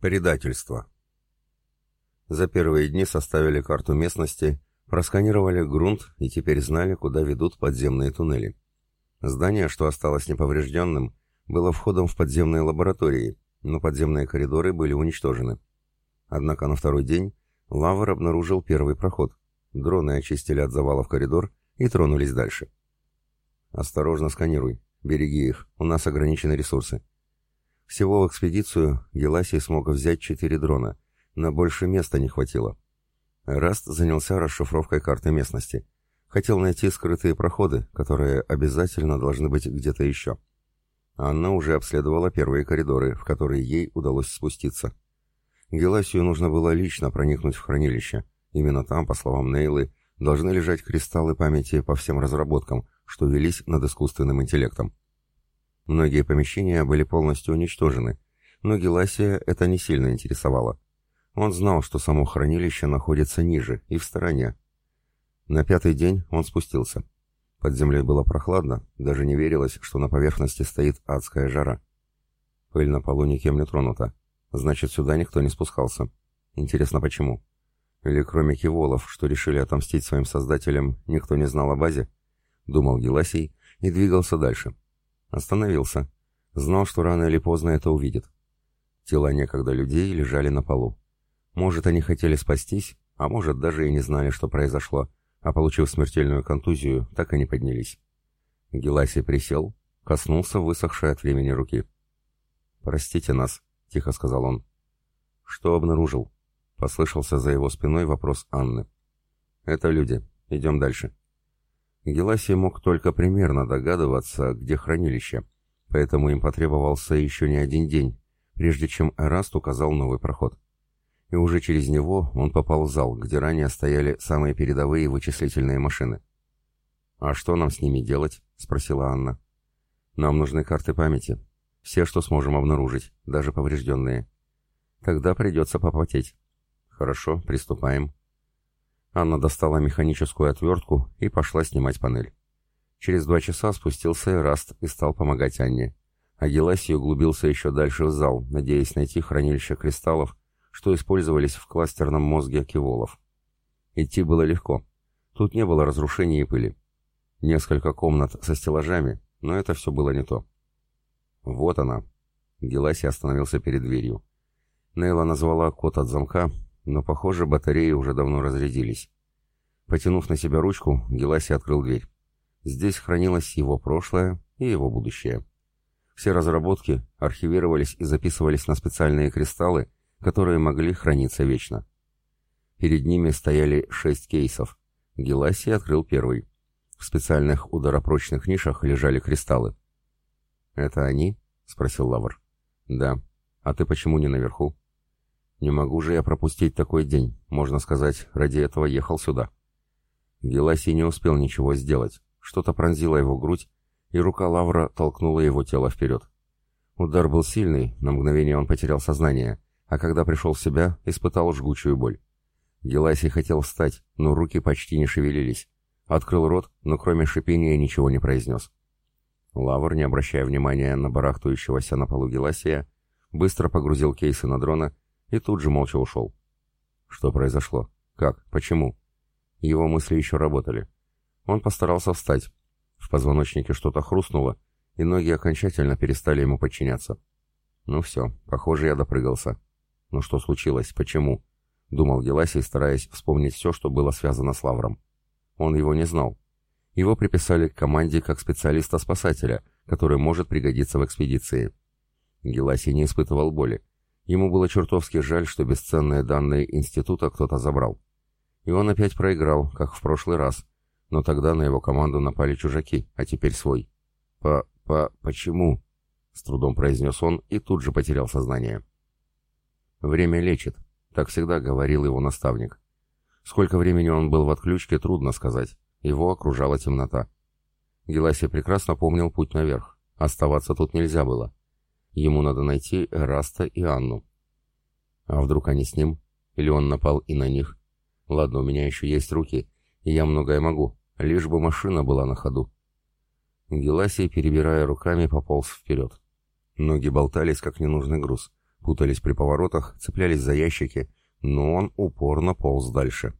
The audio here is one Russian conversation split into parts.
Предательство. За первые дни составили карту местности, просканировали грунт и теперь знали, куда ведут подземные туннели. Здание, что осталось неповрежденным, было входом в подземные лаборатории, но подземные коридоры были уничтожены. Однако на второй день Лавр обнаружил первый проход. Дроны очистили от завалов коридор и тронулись дальше. «Осторожно сканируй, береги их, у нас ограничены ресурсы», всего в экспедицию Геласий смог взять четыре дрона. На больше места не хватило. Раст занялся расшифровкой карты местности. Хотел найти скрытые проходы, которые обязательно должны быть где-то еще. Анна уже обследовала первые коридоры, в которые ей удалось спуститься. Геласию нужно было лично проникнуть в хранилище. Именно там, по словам Нейлы, должны лежать кристаллы памяти по всем разработкам, что велись над искусственным интеллектом. Многие помещения были полностью уничтожены, но Геласия это не сильно интересовало. Он знал, что само хранилище находится ниже и в стороне. На пятый день он спустился. Под землей было прохладно, даже не верилось, что на поверхности стоит адская жара. Пыль на полу никем не тронута. Значит, сюда никто не спускался. Интересно, почему? Или кроме киволов, что решили отомстить своим создателям, никто не знал о базе? Думал Геласий и двигался дальше. Остановился. Знал, что рано или поздно это увидит. Тела некогда людей лежали на полу. Может, они хотели спастись, а может, даже и не знали, что произошло, а получив смертельную контузию, так и не поднялись. Геласий присел, коснулся высохшей от времени руки. «Простите нас», — тихо сказал он. «Что обнаружил?» — послышался за его спиной вопрос Анны. «Это люди. Идем дальше». Геласий мог только примерно догадываться, где хранилище, поэтому им потребовался еще не один день, прежде чем Эраст указал новый проход. И уже через него он попал в зал, где ранее стояли самые передовые вычислительные машины. «А что нам с ними делать?» — спросила Анна. «Нам нужны карты памяти. Все, что сможем обнаружить, даже поврежденные. Тогда придется попотеть». «Хорошо, приступаем», Анна достала механическую отвертку и пошла снимать панель. Через два часа спустился Эраст и стал помогать Анне. А Геласий углубился еще дальше в зал, надеясь найти хранилище кристаллов, что использовались в кластерном мозге киволов. Идти было легко. Тут не было разрушений и пыли. Несколько комнат со стеллажами, но это все было не то. Вот она. Геласий остановился перед дверью. Нейла назвала код от замка, но, похоже, батареи уже давно разрядились. Потянув на себя ручку, Геласи открыл дверь. Здесь хранилось его прошлое и его будущее. Все разработки архивировались и записывались на специальные кристаллы, которые могли храниться вечно. Перед ними стояли шесть кейсов. Геласи открыл первый. В специальных ударопрочных нишах лежали кристаллы. «Это они?» — спросил Лавр. «Да. А ты почему не наверху?» Не могу же я пропустить такой день. Можно сказать, ради этого ехал сюда. Геласий не успел ничего сделать. Что-то пронзило его грудь, и рука Лавра толкнула его тело вперед. Удар был сильный, на мгновение он потерял сознание, а когда пришел в себя, испытал жгучую боль. Геласий хотел встать, но руки почти не шевелились. Открыл рот, но кроме шипения ничего не произнес. Лавр, не обращая внимания на барахтающегося на полу Геласия, быстро погрузил кейсы на дрона и тут же молча ушел. Что произошло? Как? Почему? Его мысли еще работали. Он постарался встать. В позвоночнике что-то хрустнуло, и ноги окончательно перестали ему подчиняться. Ну все, похоже, я допрыгался. Но что случилось? Почему? Думал Геласий, стараясь вспомнить все, что было связано с Лавром. Он его не знал. Его приписали к команде как специалиста-спасателя, который может пригодиться в экспедиции. Геласий не испытывал боли. Ему было чертовски жаль, что бесценные данные института кто-то забрал. И он опять проиграл, как в прошлый раз. Но тогда на его команду напали чужаки, а теперь свой. «По... по... почему?» — с трудом произнес он и тут же потерял сознание. «Время лечит», — так всегда говорил его наставник. Сколько времени он был в отключке, трудно сказать. Его окружала темнота. Геласий прекрасно помнил путь наверх. Оставаться тут нельзя было. Ему надо найти Эраста и Анну. А вдруг они с ним? Или он напал и на них? Ладно, у меня еще есть руки, и я многое могу, лишь бы машина была на ходу. Геласий, перебирая руками, пополз вперед. Ноги болтались, как ненужный груз. путались при поворотах, цеплялись за ящики, но он упорно полз дальше.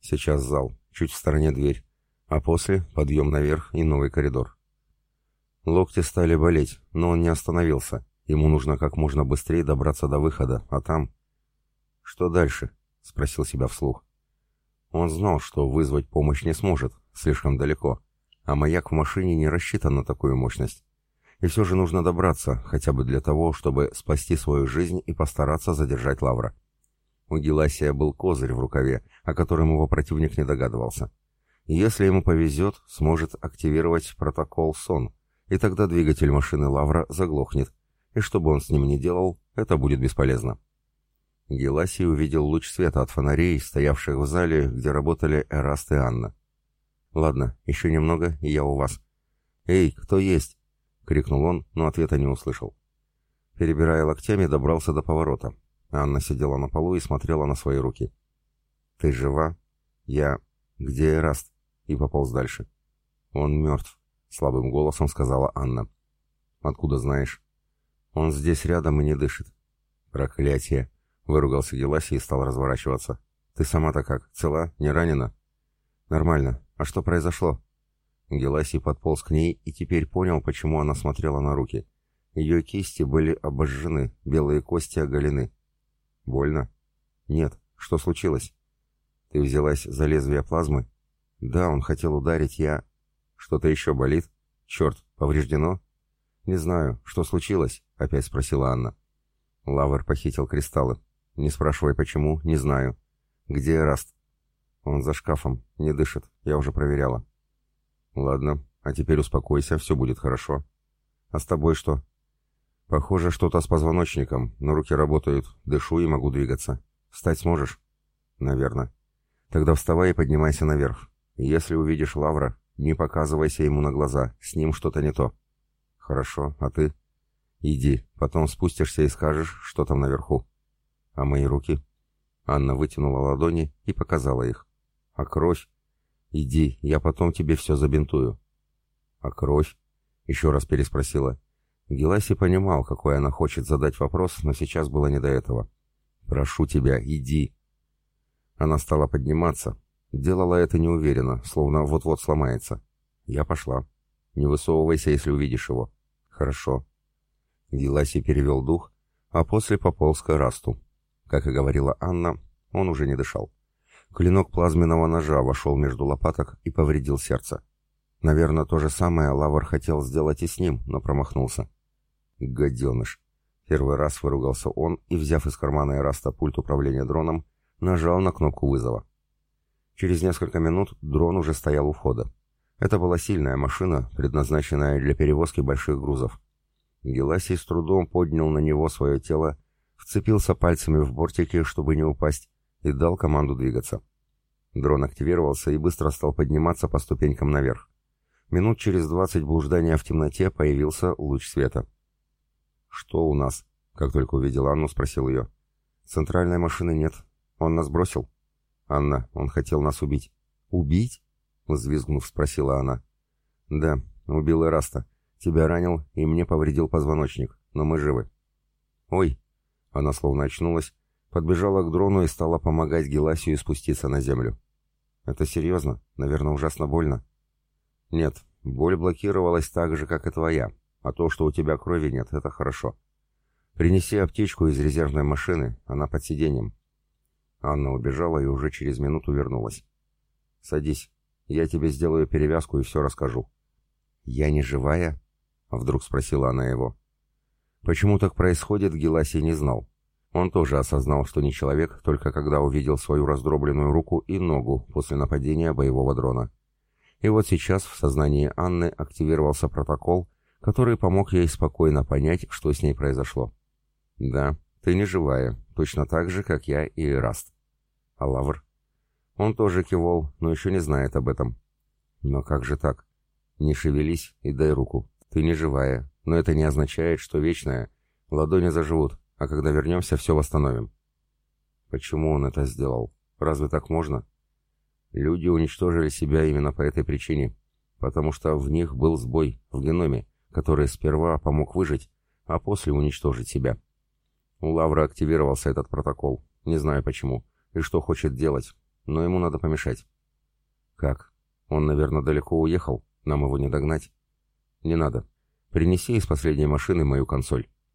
Сейчас зал, чуть в стороне дверь, а после подъем наверх и новый коридор. Локти стали болеть, но он не остановился. Ему нужно как можно быстрее добраться до выхода, а там... «Что дальше?» — спросил себя вслух. Он знал, что вызвать помощь не сможет, слишком далеко, а маяк в машине не рассчитан на такую мощность. И все же нужно добраться, хотя бы для того, чтобы спасти свою жизнь и постараться задержать Лавра. У Геласия был козырь в рукаве, о котором его противник не догадывался. Если ему повезет, сможет активировать протокол СОН, и тогда двигатель машины Лавра заглохнет, и что бы он с ним ни делал, это будет бесполезно. Геласий увидел луч света от фонарей, стоявших в зале, где работали Эраст и Анна. «Ладно, еще немного, и я у вас». «Эй, кто есть?» — крикнул он, но ответа не услышал. Перебирая локтями, добрался до поворота. Анна сидела на полу и смотрела на свои руки. «Ты жива?» «Я...» «Где Эраст?» И пополз дальше. «Он мертв», — слабым голосом сказала Анна. «Откуда знаешь?» «Он здесь рядом и не дышит». «Проклятие!» Выругался Геласи и стал разворачиваться. «Ты сама-то как? Цела? Не ранена?» «Нормально. А что произошло?» Геласи подполз к ней и теперь понял, почему она смотрела на руки. Ее кисти были обожжены, белые кости оголены. «Больно?» «Нет. Что случилось?» «Ты взялась за лезвие плазмы?» «Да, он хотел ударить, я...» «Что-то еще болит?» «Черт, повреждено?» «Не знаю. Что случилось?» — опять спросила Анна. Лавр похитил кристаллы. Не спрашивай почему, не знаю. Где Раст? Он за шкафом, не дышит, я уже проверяла. Ладно, а теперь успокойся, все будет хорошо. А с тобой что? Похоже, что-то с позвоночником, но руки работают, дышу и могу двигаться. Встать сможешь? Наверное. Тогда вставай и поднимайся наверх. Если увидишь Лавра, не показывайся ему на глаза, с ним что-то не то. Хорошо, а ты? Иди, потом спустишься и скажешь, что там наверху. А мои руки? Анна вытянула ладони и показала их. А кровь? Иди, я потом тебе все забинтую. А кровь? Еще раз переспросила. Геласи понимал, какой она хочет задать вопрос, но сейчас было не до этого. «Прошу тебя, иди!» Она стала подниматься. Делала это неуверенно, словно вот-вот сломается. Я пошла. «Не высовывайся, если увидишь его». «Хорошо». Геласи перевел дух, а после пополз к Расту. Как и говорила Анна, он уже не дышал. Клинок плазменного ножа вошел между лопаток и повредил сердце. Наверное, то же самое Лавр хотел сделать и с ним, но промахнулся. «Гаденыш!» Первый раз выругался он и, взяв из кармана Эраста пульт управления дроном, нажал на кнопку вызова. Через несколько минут дрон уже стоял у входа. Это была сильная машина, предназначенная для перевозки больших грузов. Геласий с трудом поднял на него свое тело вцепился пальцами в бортики, чтобы не упасть, и дал команду двигаться. Дрон активировался и быстро стал подниматься по ступенькам наверх. Минут через двадцать блуждания в темноте появился луч света. «Что у нас?» — как только увидел Анну, спросил ее. «Центральной машины нет. Он нас бросил?» «Анна, он хотел нас убить». «Убить?» — взвизгнув, спросила она. «Да, убил Эраста. Тебя ранил и мне повредил позвоночник, но мы живы». «Ой!» Она словно очнулась, подбежала к дрону и стала помогать Геласию спуститься на землю. «Это серьезно? Наверное, ужасно больно?» «Нет, боль блокировалась так же, как и твоя, а то, что у тебя крови нет, это хорошо. Принеси аптечку из резервной машины, она под сиденьем». Анна убежала и уже через минуту вернулась. «Садись, я тебе сделаю перевязку и все расскажу». «Я не живая?» — вдруг спросила она его. Почему так происходит, Геласий не знал. Он тоже осознал, что не человек, только когда увидел свою раздробленную руку и ногу после нападения боевого дрона. И вот сейчас в сознании Анны активировался протокол, который помог ей спокойно понять, что с ней произошло. «Да, ты не живая, точно так же, как я и Раст». «А Лавр?» Он тоже кивол, но еще не знает об этом. «Но как же так? Не шевелись и дай руку. Ты не живая, но это не означает, что вечная. Ладони заживут, а когда вернемся, все восстановим. Почему он это сделал? Разве так можно? Люди уничтожили себя именно по этой причине, потому что в них был сбой в геноме, который сперва помог выжить, а после уничтожить себя. У Лавры активировался этот протокол. Не знаю почему. И что хочет делать. Но ему надо помешать. Как? Он, наверное, далеко уехал. Нам его не догнать. Не надо. Принеси из последней машины мою консоль.